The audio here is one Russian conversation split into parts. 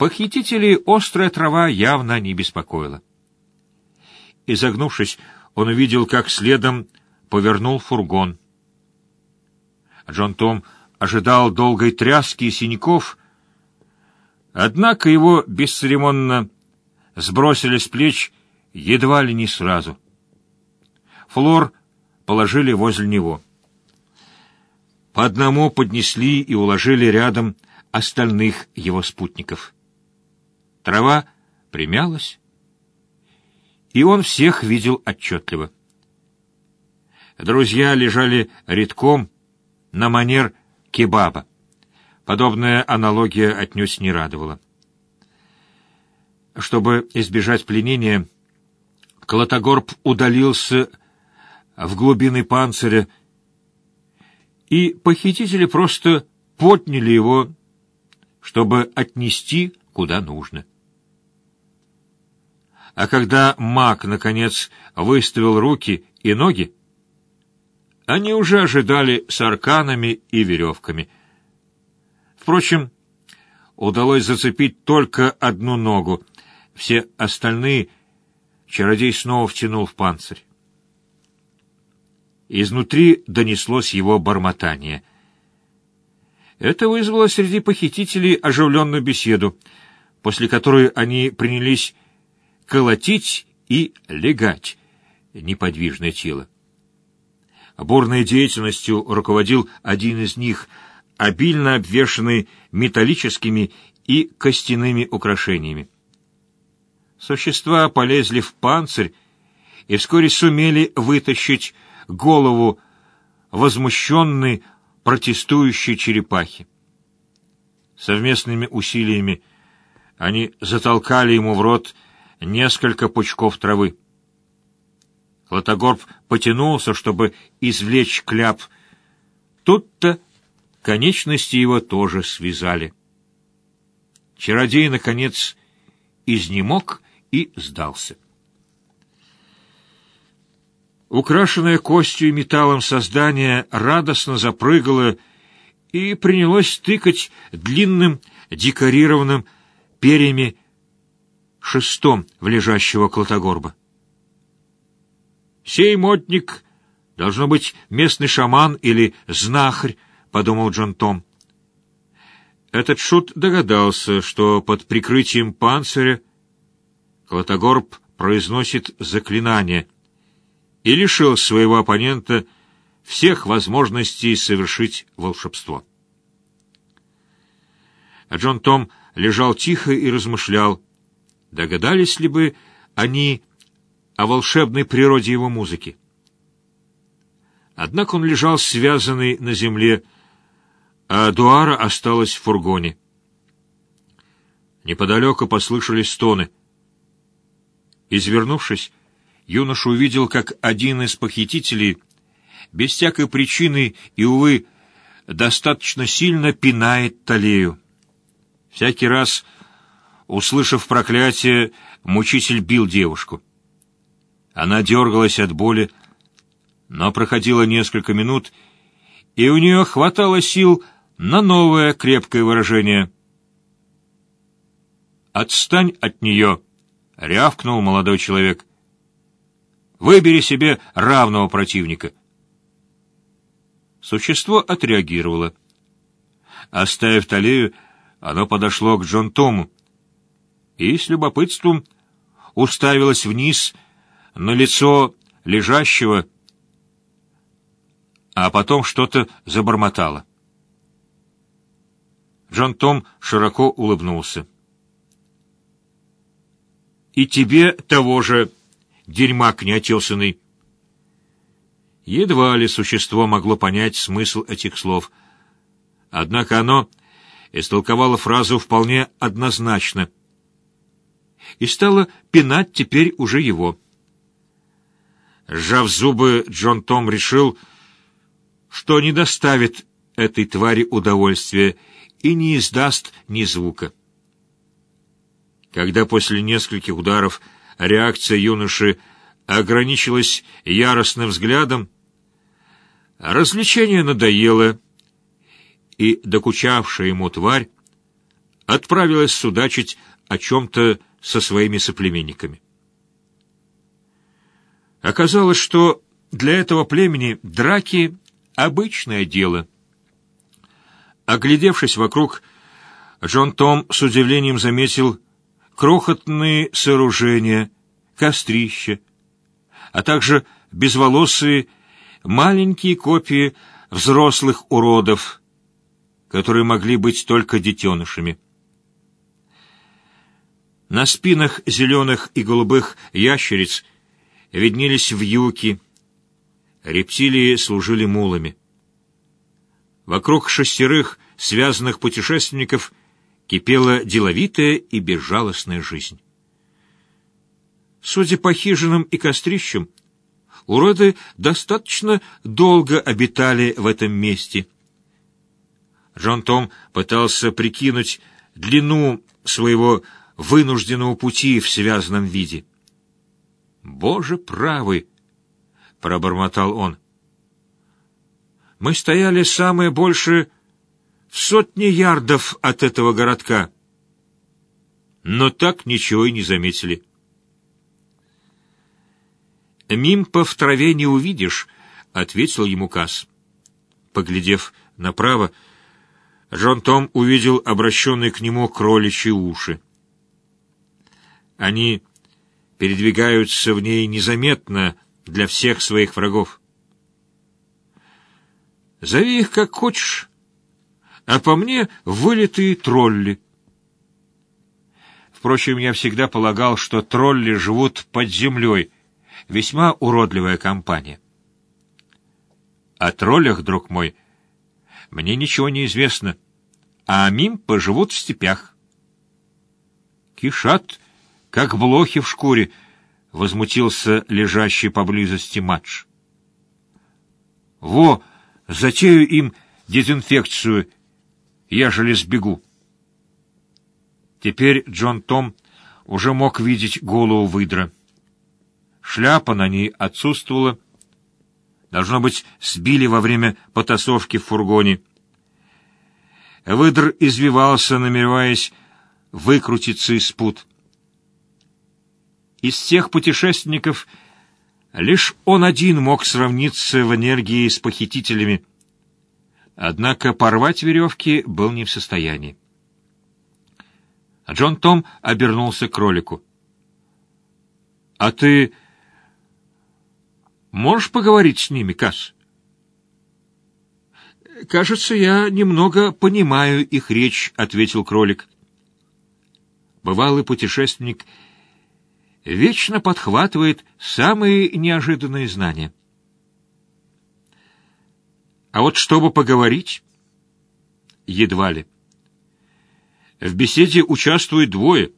Похитителей острая трава явно не беспокоила. Изогнувшись, он увидел, как следом повернул фургон. Джон Том ожидал долгой тряски и синяков, однако его бесцеремонно сбросили с плеч едва ли не сразу. Флор положили возле него. По одному поднесли и уложили рядом остальных его спутников. Трава примялась, и он всех видел отчетливо. Друзья лежали редком на манер кебаба. Подобная аналогия отнюдь не радовала. Чтобы избежать пленения, Клотогорб удалился в глубины панциря, и похитители просто подняли его, чтобы отнести куда нужно. А когда маг, наконец, выставил руки и ноги, они уже ожидали с арканами и веревками. Впрочем, удалось зацепить только одну ногу. Все остальные чародей снова втянул в панцирь. Изнутри донеслось его бормотание. Это вызвало среди похитителей оживленную беседу, после которой они принялись колотить и легать неподвижное тело. Бурной деятельностью руководил один из них, обильно обвешанный металлическими и костяными украшениями. Существа полезли в панцирь и вскоре сумели вытащить голову возмущенной протестующей черепахи. Совместными усилиями они затолкали ему в рот несколько пучков травы. Клотогорб потянулся, чтобы извлечь кляп. Тут-то конечности его тоже связали. Чародей, наконец, изнемог и сдался. Украшенное костью и металлом создание радостно запрыгало и принялось тыкать длинным, декорированным перьями шестом в лежащего Клотогорба. «Сей модник должно быть местный шаман или знахарь», — подумал Джон Том. Этот шут догадался, что под прикрытием панциря Клотогорб произносит заклинание и лишил своего оппонента всех возможностей совершить волшебство. А Джон Том лежал тихо и размышлял, догадались ли бы они о волшебной природе его музыки. Однако он лежал связанный на земле, а Дуара осталась в фургоне. Неподалеку послышались стоны. Извернувшись, юноша увидел, как один из похитителей, без всякой причины и, увы, достаточно сильно пинает Талею. Всякий раз, услышав проклятие, мучитель бил девушку. Она дергалась от боли, но проходило несколько минут, и у нее хватало сил на новое крепкое выражение. «Отстань от нее!» — рявкнул молодой человек. «Выбери себе равного противника». Существо отреагировало. Оставив Талею, оно подошло к Джон Тому и с любопытством уставилось вниз — на лицо лежащего, а потом что-то забормотало. Джон Том широко улыбнулся. «И тебе того же, дерьмак неотесанный!» Едва ли существо могло понять смысл этих слов. Однако оно истолковало фразу вполне однозначно и стало пинать теперь уже его. Сжав зубы, Джон Том решил, что не доставит этой твари удовольствия и не издаст ни звука. Когда после нескольких ударов реакция юноши ограничилась яростным взглядом, развлечение надоело, и докучавшая ему тварь отправилась судачить о чем-то со своими соплеменниками. Оказалось, что для этого племени драки — обычное дело. Оглядевшись вокруг, Джон Том с удивлением заметил крохотные сооружения, кострища, а также безволосые маленькие копии взрослых уродов, которые могли быть только детенышами. На спинах зеленых и голубых ящериц виднелись вьюки, рептилии служили мулами. Вокруг шестерых связанных путешественников кипела деловитая и безжалостная жизнь. Судя по хижинам и кострищам, уроды достаточно долго обитали в этом месте. Джон Том пытался прикинуть длину своего вынужденного пути в связанном виде. «Боже правый!» — пробормотал он. «Мы стояли самое больше в сотни ярдов от этого городка, но так ничего и не заметили». «Мимпа в траве не увидишь», — ответил ему Касс. Поглядев направо, Джон Том увидел обращенные к нему кроличьи уши. Они передвигаются в ней незаметно для всех своих врагов. Зови их как хочешь, а по мне вылитые тролли. Впрочем, я всегда полагал, что тролли живут под землей — Весьма уродливая компания. О троллях, друг мой, мне ничего не известно, а мимпы живут в степях. Кишат, как блохи в шкуре, — возмутился лежащий поблизости матч. «Во, затею им дезинфекцию, ежели сбегу». Теперь Джон Том уже мог видеть голову выдра. Шляпа на ней отсутствовала. Должно быть, сбили во время потасовки в фургоне. Выдр извивался, намереваясь выкрутиться из пут. Из всех путешественников лишь он один мог сравниться в энергии с похитителями. Однако порвать веревки был не в состоянии. Джон Том обернулся к кролику. — А ты Можешь поговорить с ними, Касс? «Кажется, я немного понимаю их речь», — ответил кролик. Бывалый путешественник вечно подхватывает самые неожиданные знания. А вот чтобы поговорить, едва ли. В беседе участвуют двое,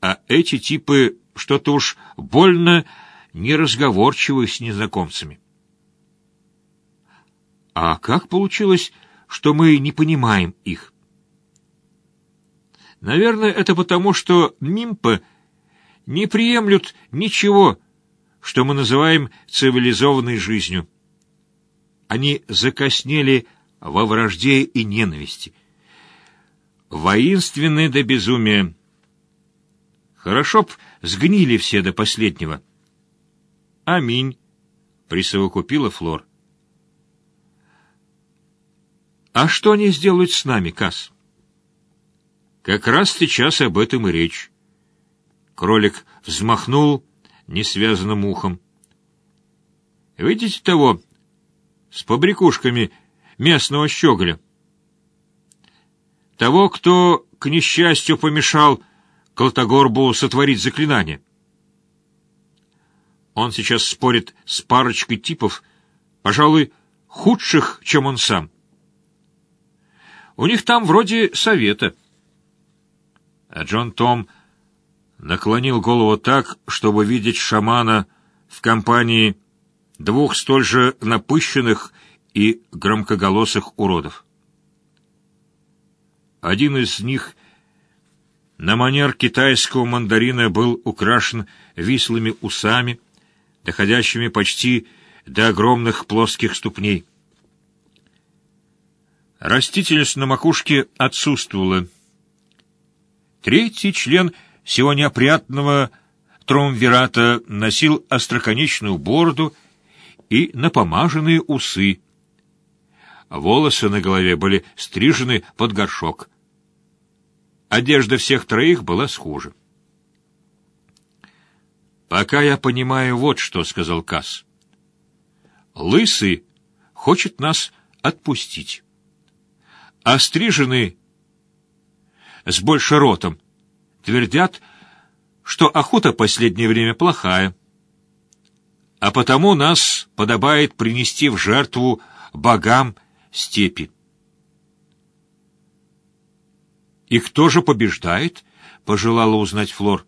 а эти типы что-то уж больно неразговорчивы с незнакомцами. А как получилось, что мы не понимаем их? Наверное, это потому, что нимпы не приемлют ничего, что мы называем цивилизованной жизнью. Они закоснели во вражде и ненависти. Воинственны до безумия. Хорошо б сгнили все до последнего. «Аминь», — присовокупила Флор. «А что они сделают с нами, Кас? «Как раз сейчас об этом и речь». Кролик взмахнул несвязанным ухом. «Видите того с побрякушками местного щеголя? Того, кто, к несчастью, помешал Колтогорбу сотворить заклинание?» Он сейчас спорит с парочкой типов, пожалуй, худших, чем он сам. У них там вроде совета. А Джон Том наклонил голову так, чтобы видеть шамана в компании двух столь же напыщенных и громкоголосых уродов. Один из них на манер китайского мандарина был украшен вислыми усами, доходящими почти до огромных плоских ступней. Растительность на макушке отсутствовала, Третий член всего неопрятного тромвирата носил остроконечную бороду и напомаженные усы. Волосы на голове были стрижены под горшок. Одежда всех троих была схожа. «Пока я понимаю вот что», — сказал Касс. «Лысый хочет нас отпустить. А стриженный с большеротом твердят, что охота последнее время плохая, а потому нас подобает принести в жертву богам степи. «И кто же побеждает?» — пожелала узнать Флор.